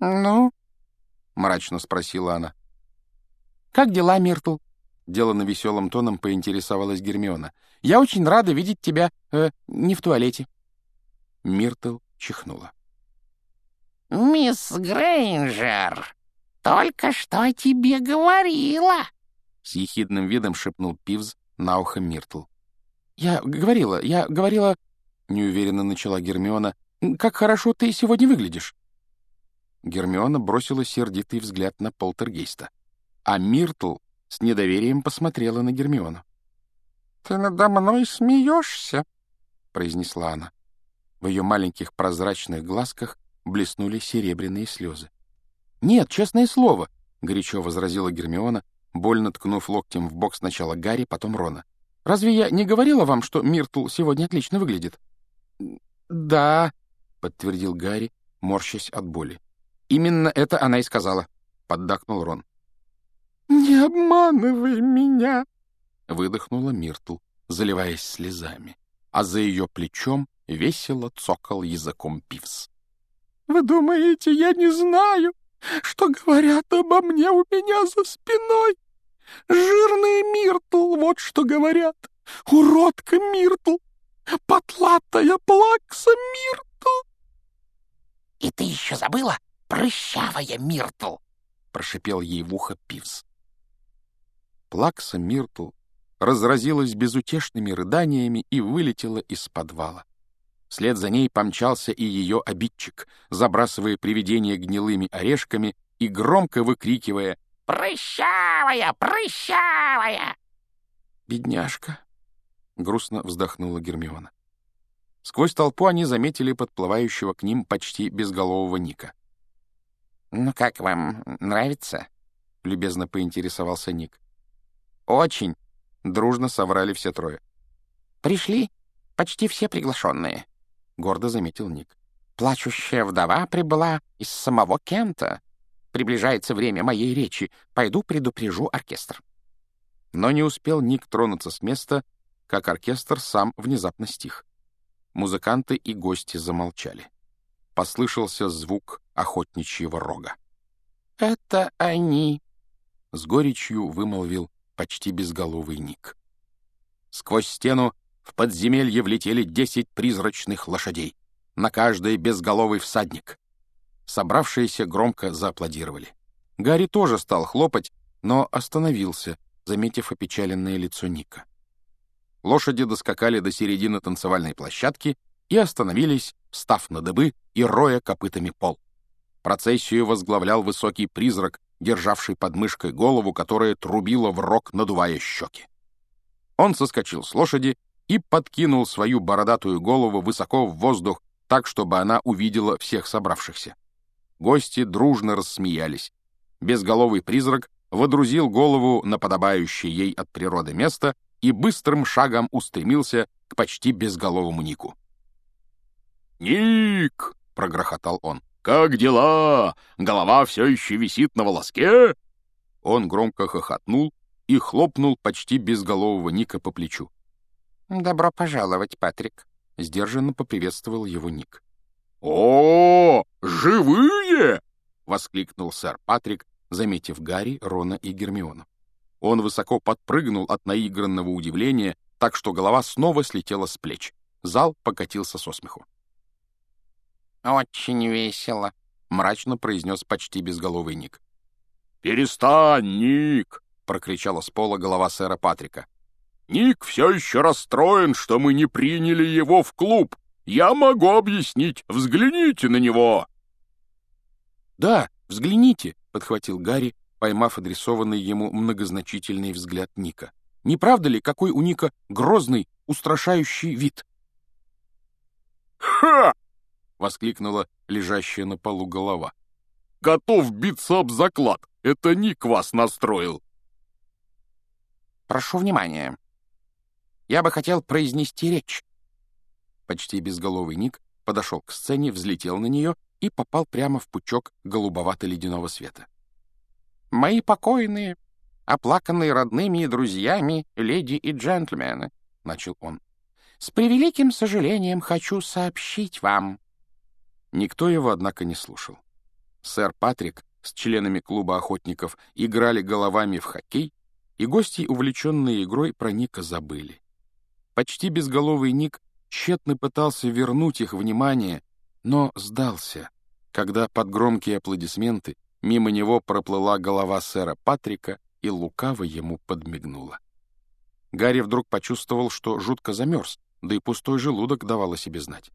«Ну?» — мрачно спросила она. «Как дела, Миртл?» — делано веселым тоном поинтересовалась Гермиона. «Я очень рада видеть тебя э, не в туалете». Миртл чихнула. «Мисс Грейнджер, только что тебе говорила!» С ехидным видом шепнул Пивз на ухо Миртл. «Я говорила, я говорила...» — неуверенно начала Гермиона. «Как хорошо ты сегодня выглядишь!» Гермиона бросила сердитый взгляд на полтергейста, а Миртл с недоверием посмотрела на Гермиону. «Ты надо мной смеешься?» — произнесла она. В ее маленьких прозрачных глазках блеснули серебряные слезы. «Нет, честное слово!» — горячо возразила Гермиона, больно ткнув локтем в бок сначала Гарри, потом Рона. «Разве я не говорила вам, что Миртл сегодня отлично выглядит?» «Да», — подтвердил Гарри, морщась от боли. «Именно это она и сказала», — поддакнул Рон. «Не обманывай меня!» — выдохнула Миртл, заливаясь слезами, а за ее плечом весело цокал языком пивс. «Вы думаете, я не знаю, что говорят обо мне у меня за спиной? Жирный Миртл, вот что говорят. Уродка Миртл, потлатая плакса Миртл!» «И ты еще забыла, прыщавая Миртл!» — прошипел ей в ухо Пивс. Плакса Миртл разразилась безутешными рыданиями и вылетела из подвала. Вслед за ней помчался и ее обидчик, забрасывая привидение гнилыми орешками и громко выкрикивая «Прыщавая! Прыщавая!» «Бедняжка!» — грустно вздохнула Гермиона. Сквозь толпу они заметили подплывающего к ним почти безголового Ника. «Ну как вам, нравится?» — любезно поинтересовался Ник. «Очень», — дружно соврали все трое. «Пришли почти все приглашенные», — гордо заметил Ник. «Плачущая вдова прибыла из самого Кента. Приближается время моей речи. Пойду предупрежу оркестр». Но не успел Ник тронуться с места, как оркестр сам внезапно стих. Музыканты и гости замолчали. Послышался звук охотничьего рога. «Это они!» — с горечью вымолвил почти безголовый Ник. Сквозь стену в подземелье влетели десять призрачных лошадей. На каждой безголовый всадник. Собравшиеся громко зааплодировали. Гарри тоже стал хлопать, но остановился, заметив опечаленное лицо Ника. Лошади доскакали до середины танцевальной площадки и остановились, встав на дыбы и роя копытами пол. Процессию возглавлял высокий призрак державший под мышкой голову, которая трубила в рог, надувая щеки. Он соскочил с лошади и подкинул свою бородатую голову высоко в воздух, так, чтобы она увидела всех собравшихся. Гости дружно рассмеялись. Безголовый призрак водрузил голову на подобающее ей от природы место и быстрым шагом устремился к почти безголовому Нику. «Ник!» — прогрохотал он. «Как дела? Голова все еще висит на волоске?» Он громко хохотнул и хлопнул почти безголового Ника по плечу. «Добро пожаловать, Патрик», — сдержанно поприветствовал его Ник. «О, живые!» — воскликнул сэр Патрик, заметив Гарри, Рона и Гермиону. Он высоко подпрыгнул от наигранного удивления, так что голова снова слетела с плеч. Зал покатился со смеху. «Очень весело», — мрачно произнес почти безголовый Ник. «Перестань, Ник!» — прокричала с пола голова сэра Патрика. «Ник все еще расстроен, что мы не приняли его в клуб. Я могу объяснить. Взгляните на него!» «Да, взгляните!» — подхватил Гарри, поймав адресованный ему многозначительный взгляд Ника. «Не правда ли, какой у Ника грозный, устрашающий вид?» «Ха!» — воскликнула лежащая на полу голова. «Готов биться об заклад! Это Ник вас настроил!» «Прошу внимания. Я бы хотел произнести речь». Почти безголовый Ник подошел к сцене, взлетел на нее и попал прямо в пучок голубовато-ледяного света. «Мои покойные, оплаканные родными и друзьями, леди и джентльмены», — начал он, — «с превеликим сожалением хочу сообщить вам, Никто его, однако, не слушал. Сэр Патрик с членами клуба охотников играли головами в хоккей, и гости, увлеченные игрой, про Ника забыли. Почти безголовый Ник тщетно пытался вернуть их внимание, но сдался, когда под громкие аплодисменты мимо него проплыла голова сэра Патрика и лукаво ему подмигнула. Гарри вдруг почувствовал, что жутко замерз, да и пустой желудок давал о себе знать.